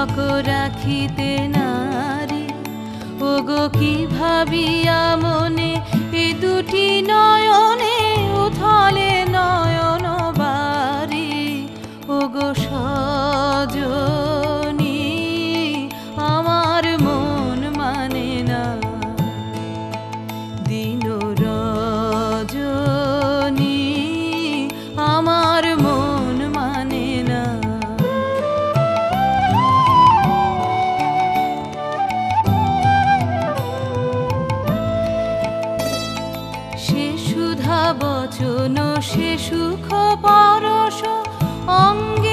তক রাখিতে নারে ওগো কি ভাবিয়া বচন সে সুখ পরশ অঙ্গে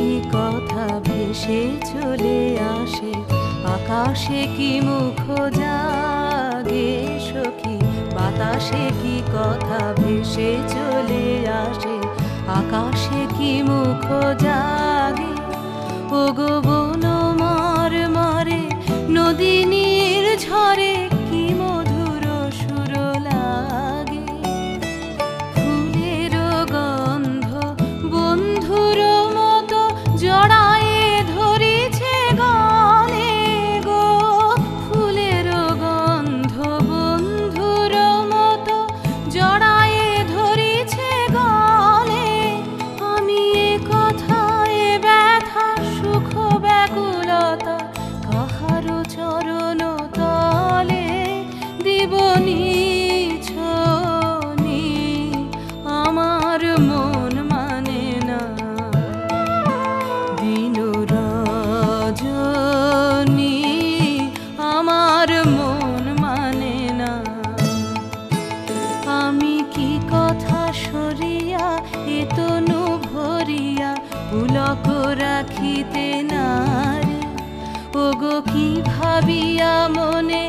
কি কথা ভেসে চলে আসে? আকাশে কি মুখ জাগে সখী? বাতাসে কি কথা ভেসে চলে আসে? আকাশে কি মুখ জাগে? ওগো উঠিতে না ও গো কি ভাবিয়া মনে